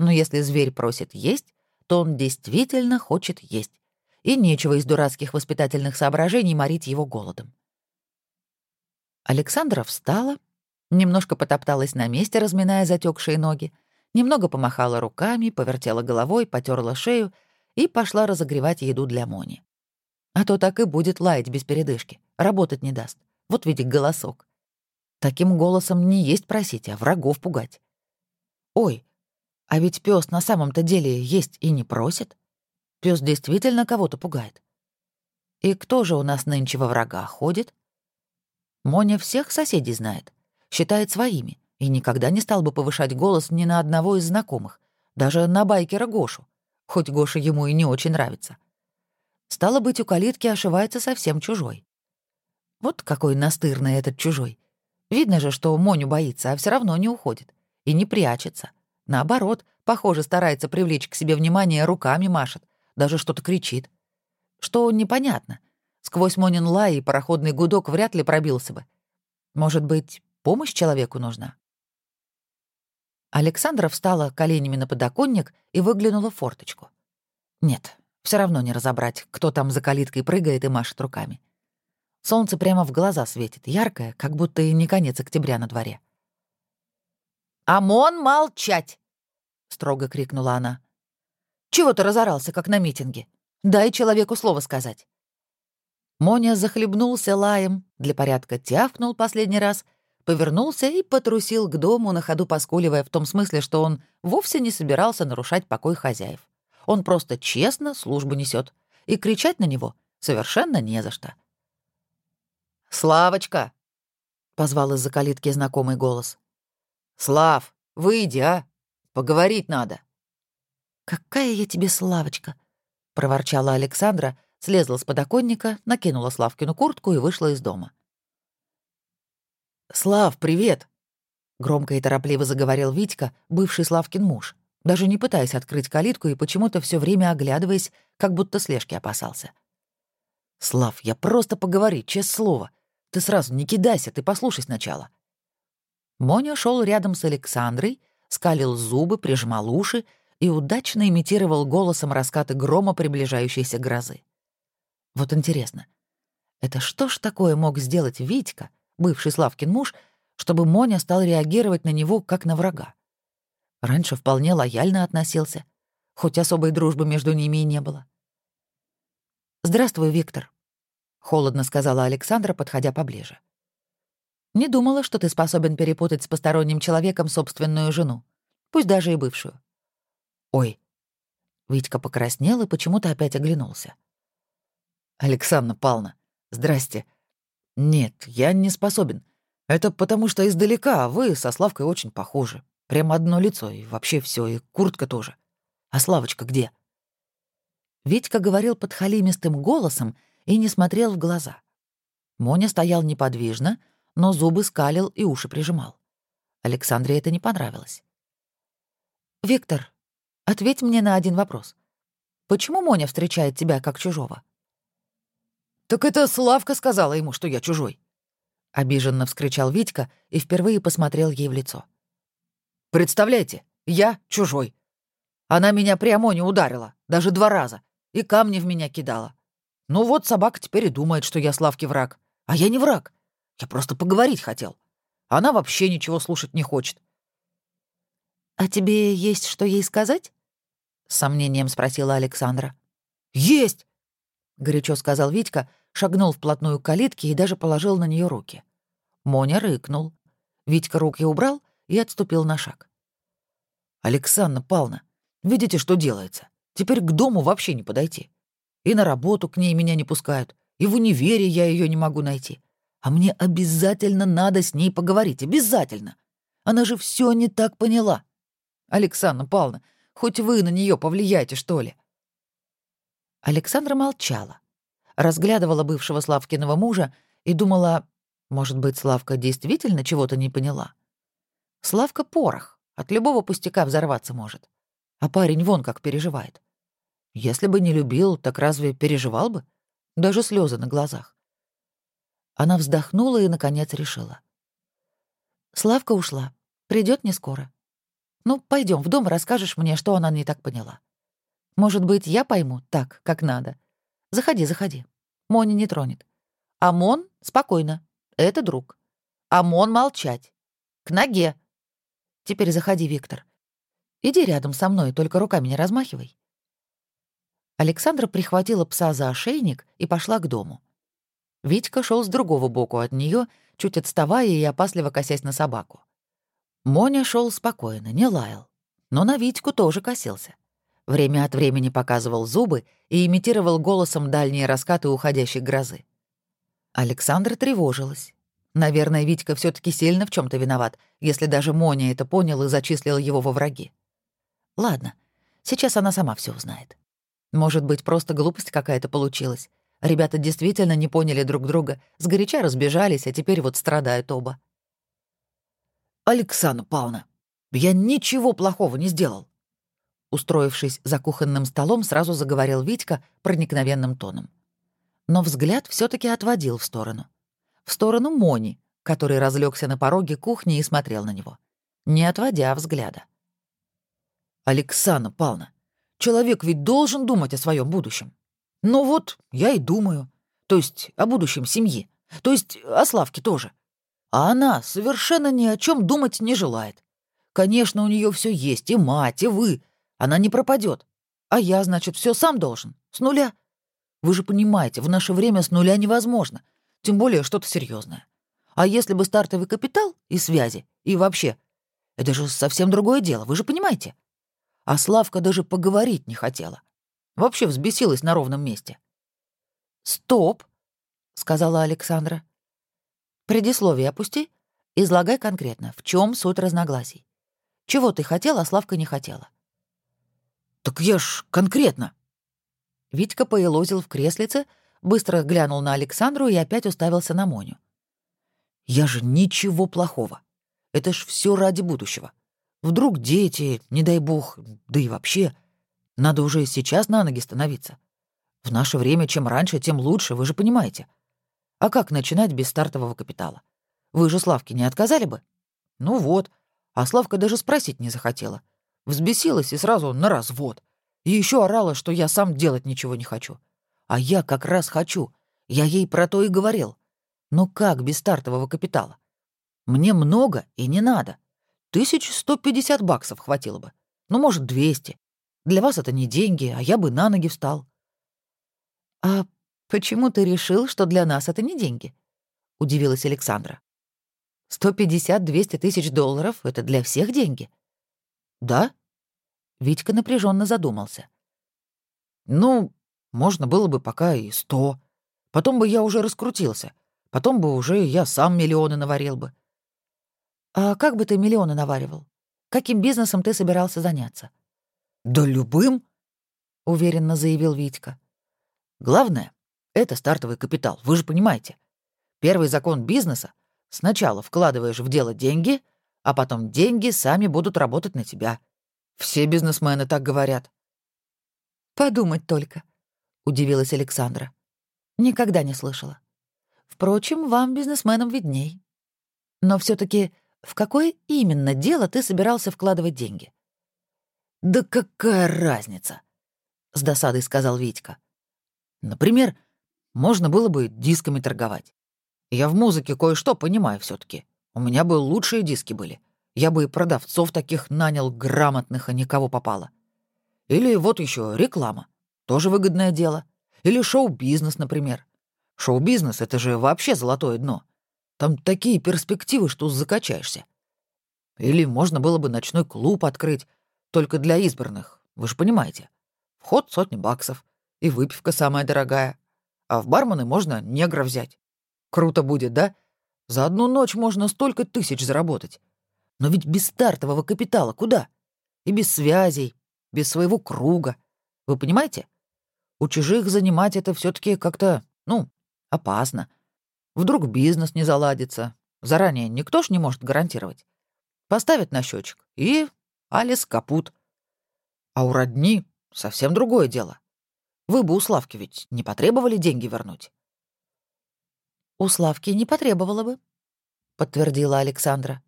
но если зверь просит есть, то он действительно хочет есть и нечего из дурацких воспитательных соображений морить его голодом. Александра встала, немножко потопталась на месте, разминая затекшие ноги, немного помахала руками, повертела головой, потерла шею и пошла разогревать еду для Мони. А то так и будет лаять без передышки, работать не даст. Вот видит голосок. Таким голосом не есть просить, а врагов пугать. Ой, а ведь пес на самом-то деле есть и не просит. Пес действительно кого-то пугает. И кто же у нас нынче во врага ходит? Моня всех соседей знает, считает своими, и никогда не стал бы повышать голос ни на одного из знакомых, даже на байкера Гошу, хоть Гоша ему и не очень нравится. Стало быть, у калитки ошивается совсем чужой. Вот какой настырный этот чужой. Видно же, что Моню боится, а все равно не уходит. И не прячется. Наоборот, похоже, старается привлечь к себе внимание, руками машет, даже что-то кричит. Что непонятно. Сквозь Монин лай и пароходный гудок вряд ли пробился бы. Может быть, помощь человеку нужна? Александра встала коленями на подоконник и выглянула в форточку. Нет, все равно не разобрать, кто там за калиткой прыгает и машет руками. Солнце прямо в глаза светит, яркое, как будто и не конец октября на дворе. «Амон, молчать!» — строго крикнула она. Чего ты разорался, как на митинге? Дай человеку слово сказать». Моня захлебнулся лаем, для порядка тявкнул последний раз, повернулся и потрусил к дому, на ходу поскуливая в том смысле, что он вовсе не собирался нарушать покой хозяев. Он просто честно службу несет, и кричать на него совершенно не за что. «Славочка!» — позвал из-за калитки знакомый голос. «Слав, выйди, а! Поговорить надо!» «Какая я тебе славочка!» — проворчала Александра, слезла с подоконника, накинула Славкину куртку и вышла из дома. «Слав, привет!» — громко и торопливо заговорил Витька, бывший Славкин муж, даже не пытаясь открыть калитку и почему-то все время оглядываясь, как будто слежки опасался. «Слав, я просто поговорить, честное слово. Ты сразу не кидайся, ты послушай сначала». Моня шел рядом с Александрой, скалил зубы, прижимал уши, и удачно имитировал голосом раскаты грома приближающейся грозы. Вот интересно, это что ж такое мог сделать Витька, бывший Славкин муж, чтобы Моня стал реагировать на него как на врага? Раньше вполне лояльно относился, хоть особой дружбы между ними и не было. «Здравствуй, Виктор», — холодно сказала Александра, подходя поближе. «Не думала, что ты способен перепутать с посторонним человеком собственную жену, пусть даже и бывшую. «Ой». Витька покраснел и почему-то опять оглянулся. «Александра Павловна, здрасте. Нет, я не способен. Это потому что издалека вы со Славкой очень похожи. Прямо одно лицо, и вообще все, и куртка тоже. А Славочка где?» Витька говорил под халимистым голосом и не смотрел в глаза. Моня стоял неподвижно, но зубы скалил и уши прижимал. Александре это не понравилось. «Виктор, ответь мне на один вопрос. Почему Моня встречает тебя как чужого?» «Так это Славка сказала ему, что я чужой», — обиженно вскричал Витька и впервые посмотрел ей в лицо. «Представляете, я чужой. Она меня прямо не ударила, даже два раза, и камни в меня кидала. Ну вот собака теперь и думает, что я Славке враг. А я не враг. Я просто поговорить хотел. Она вообще ничего слушать не хочет. «А тебе есть что ей сказать?» — с сомнением спросила Александра. «Есть!» — горячо сказал Витька, шагнул вплотную к калитке и даже положил на нее руки. Моня рыкнул. Витька руки убрал и отступил на шаг. «Александра Павловна, видите, что делается? Теперь к дому вообще не подойти. И на работу к ней меня не пускают, и в универе я ее не могу найти. А мне обязательно надо с ней поговорить, обязательно. Она же все не так поняла. Александра Павловна, хоть вы на нее повлияйте, что ли?» Александра молчала, разглядывала бывшего Славкиного мужа и думала, может быть, Славка действительно чего-то не поняла. Славка — порох, от любого пустяка взорваться может. А парень вон как переживает. Если бы не любил, так разве переживал бы? Даже слезы на глазах. Она вздохнула и, наконец, решила. Славка ушла. Придет не скоро. Ну, пойдем в дом, расскажешь мне, что она не так поняла. Может быть, я пойму так, как надо. Заходи, заходи. Мони не тронет. Амон спокойно. Это друг. Амон молчать. К ноге. Теперь заходи, Виктор. Иди рядом со мной, только руками не размахивай. Александра прихватила пса за ошейник и пошла к дому. Витька шел с другого боку от нее, чуть отставая и опасливо косясь на собаку. Моня шел спокойно, не лаял, но на Витьку тоже косился. Время от времени показывал зубы и имитировал голосом дальние раскаты уходящей грозы. Александра тревожилась. Наверное, Витька все таки сильно в чем то виноват, если даже Моня это понял и зачислил его во враги. Ладно, сейчас она сама все узнает. Может быть, просто глупость какая-то получилась. Ребята действительно не поняли друг друга, сгоряча разбежались, а теперь вот страдают оба. «Александра Павловна, я ничего плохого не сделал!» Устроившись за кухонным столом, сразу заговорил Витька проникновенным тоном. Но взгляд все таки отводил в сторону. В сторону Мони, который разлегся на пороге кухни и смотрел на него, не отводя взгляда. «Александра Павловна, Человек ведь должен думать о своем будущем. Ну вот, я и думаю. То есть о будущем семьи. То есть о Славке тоже. А она совершенно ни о чем думать не желает. Конечно, у нее все есть, и мать, и вы. Она не пропадет. А я, значит, все сам должен. С нуля. Вы же понимаете, в наше время с нуля невозможно. Тем более что-то серьезное. А если бы стартовый капитал и связи, и вообще, это же совсем другое дело, вы же понимаете? А Славка даже поговорить не хотела. Вообще взбесилась на ровном месте. «Стоп!» — сказала Александра. «Предисловие опусти. Излагай конкретно, в чем суть разногласий. Чего ты хотел, а Славка не хотела?» «Так я ж конкретно!» Витька поелозил в креслице, быстро глянул на Александру и опять уставился на Моню. «Я же ничего плохого. Это ж все ради будущего. Вдруг дети, не дай бог, да и вообще. Надо уже сейчас на ноги становиться. В наше время чем раньше, тем лучше, вы же понимаете. А как начинать без стартового капитала? Вы же Славке не отказали бы? Ну вот. А Славка даже спросить не захотела. Взбесилась и сразу на развод. И еще орала, что я сам делать ничего не хочу. А я как раз хочу. Я ей про то и говорил. Но как без стартового капитала? Мне много и не надо. Тысяч сто пятьдесят баксов хватило бы. Ну, может, двести. Для вас это не деньги, а я бы на ноги встал. «А почему ты решил, что для нас это не деньги?» — удивилась Александра. «Сто пятьдесят-двести тысяч долларов — это для всех деньги». «Да?» Витька напряженно задумался. «Ну, можно было бы пока и сто. Потом бы я уже раскрутился. Потом бы уже я сам миллионы наварил бы. «А как бы ты миллионы наваривал? Каким бизнесом ты собирался заняться?» «Да любым», — уверенно заявил Витька. «Главное — это стартовый капитал, вы же понимаете. Первый закон бизнеса — сначала вкладываешь в дело деньги, а потом деньги сами будут работать на тебя. Все бизнесмены так говорят». «Подумать только», — удивилась Александра. «Никогда не слышала. Впрочем, вам, бизнесменам, видней. Но все таки в какое именно дело ты собирался вкладывать деньги?» «Да какая разница?» — с досадой сказал Витька. «Например, можно было бы дисками торговать. Я в музыке кое-что понимаю все таки У меня бы лучшие диски были. Я бы и продавцов таких нанял грамотных, а никого попало. Или вот еще реклама. Тоже выгодное дело. Или шоу-бизнес, например. Шоу-бизнес — это же вообще золотое дно. Там такие перспективы, что закачаешься. Или можно было бы ночной клуб открыть, только для избранных, вы же понимаете. Вход сотни баксов, и выпивка самая дорогая. А в бармены можно негра взять. Круто будет, да? За одну ночь можно столько тысяч заработать. Но ведь без стартового капитала куда? И без связей, без своего круга. Вы понимаете? У чужих занимать это все таки как-то, ну, опасно. Вдруг бизнес не заладится. Заранее никто ж не может гарантировать. Поставят на счетчик и Алис капут. А у родни совсем другое дело. Вы бы у Славки ведь не потребовали деньги вернуть. «У Славки не потребовала бы», — подтвердила Александра.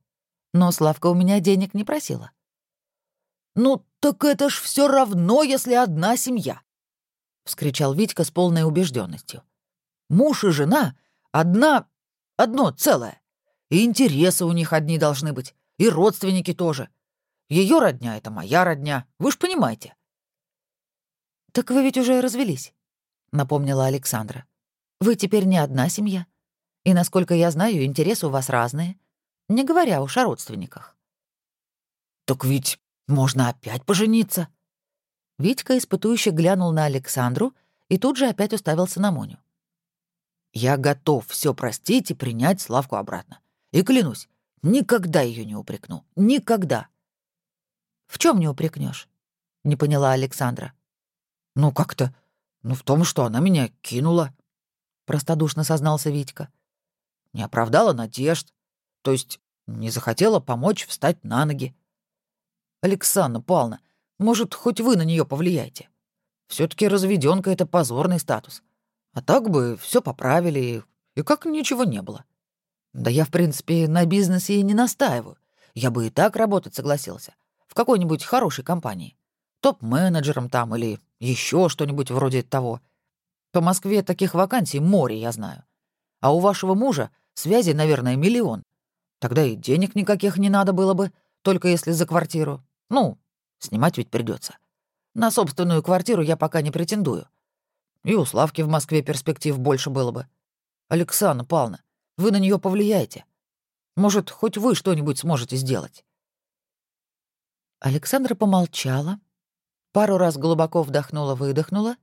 «Но Славка у меня денег не просила». «Ну, так это ж все равно, если одна семья!» — вскричал Витька с полной убежденностью. «Муж и жена — одна... одно целое. И интересы у них одни должны быть, и родственники тоже. Ее родня — это моя родня, вы ж понимаете». «Так вы ведь уже развелись», — напомнила Александра. «Вы теперь не одна семья. И, насколько я знаю, интересы у вас разные, не говоря уж о родственниках». «Так ведь можно опять пожениться». Витька испытующе глянул на Александру и тут же опять уставился на Моню. «Я готов все простить и принять Славку обратно. И клянусь, никогда ее не упрекну. Никогда». «В чем не упрекнешь? не поняла Александра. «Ну как-то... Ну в том, что она меня кинула», — простодушно сознался Витька. «Не оправдала надежд. То есть не захотела помочь встать на ноги. Александра Павловна, может, хоть вы на нее повлияете? все таки разведенка это позорный статус. А так бы все поправили, и как ничего не было. Да я, в принципе, на бизнесе и не настаиваю. Я бы и так работать согласился. В какой-нибудь хорошей компании. Топ-менеджером там или еще что-нибудь вроде того. По Москве таких вакансий море, я знаю. А у вашего мужа связи, наверное, миллион. Тогда и денег никаких не надо было бы, только если за квартиру. Ну, снимать ведь придется. На собственную квартиру я пока не претендую. И у Славки в Москве перспектив больше было бы. Александра Павловна, вы на нее повлияете. Может, хоть вы что-нибудь сможете сделать?» Александра помолчала, пару раз глубоко вдохнула-выдохнула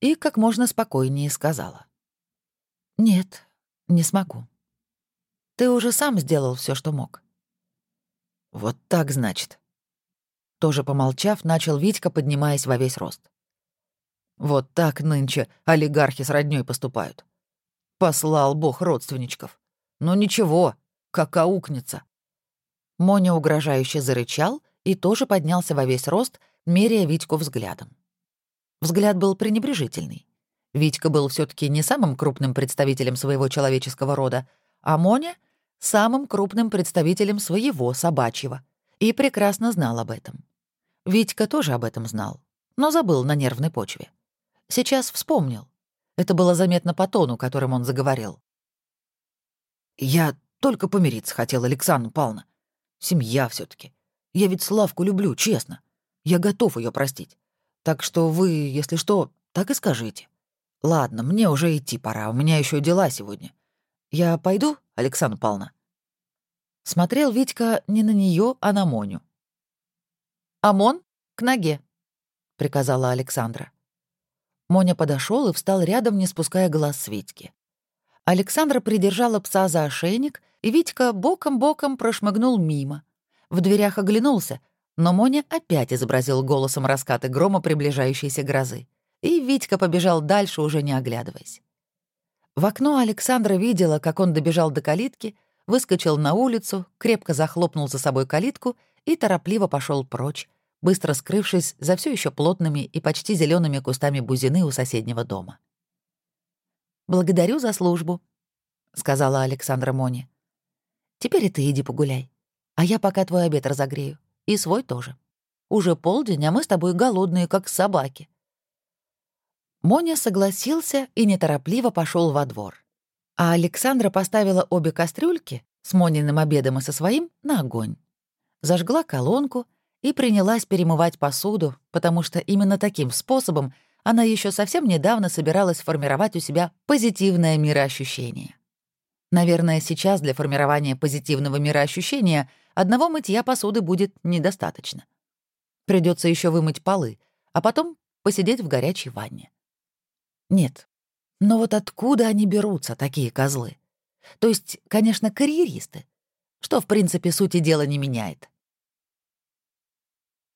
и как можно спокойнее сказала. «Нет, не смогу. Ты уже сам сделал все, что мог». «Вот так, значит», тоже помолчав, начал Витька, поднимаясь во весь рост. Вот так нынче олигархи с роднёй поступают. Послал бог родственничков. Но ничего, как аукнется. Моня угрожающе зарычал и тоже поднялся во весь рост, меряя Витьку взглядом. Взгляд был пренебрежительный. Витька был все таки не самым крупным представителем своего человеческого рода, а Моня — самым крупным представителем своего собачьего, и прекрасно знал об этом. Витька тоже об этом знал, но забыл на нервной почве. Сейчас вспомнил. Это было заметно по тону, которым он заговорил. «Я только помириться хотел, Александра Павловна. Семья все таки Я ведь Славку люблю, честно. Я готов ее простить. Так что вы, если что, так и скажите. Ладно, мне уже идти пора, у меня еще дела сегодня. Я пойду, Александра Павловна?» Смотрел Витька не на нее, а на Моню. «Амон, к ноге», — приказала Александра. Моня подошел и встал рядом, не спуская глаз с Витьки. Александра придержала пса за ошейник и Витька боком-боком прошмыгнул мимо. В дверях оглянулся, но Моня опять изобразил голосом раскаты грома приближающейся грозы. И Витька побежал дальше, уже не оглядываясь. В окно Александра видела, как он добежал до калитки, выскочил на улицу, крепко захлопнул за собой калитку и торопливо пошел прочь, быстро скрывшись за все еще плотными и почти зелеными кустами бузины у соседнего дома. «Благодарю за службу», — сказала Александра Моне. «Теперь и ты иди погуляй, а я пока твой обед разогрею, и свой тоже. Уже полдень, а мы с тобой голодные, как собаки». Моня согласился и неторопливо пошел во двор. А Александра поставила обе кастрюльки с Мониным обедом и со своим на огонь. Зажгла колонку и принялась перемывать посуду, потому что именно таким способом она еще совсем недавно собиралась формировать у себя позитивное мироощущение. Наверное, сейчас для формирования позитивного мироощущения одного мытья посуды будет недостаточно. Придется еще вымыть полы, а потом посидеть в горячей ванне. Нет. Но вот откуда они берутся, такие козлы? То есть, конечно, карьеристы, что, в принципе, сути дела не меняет.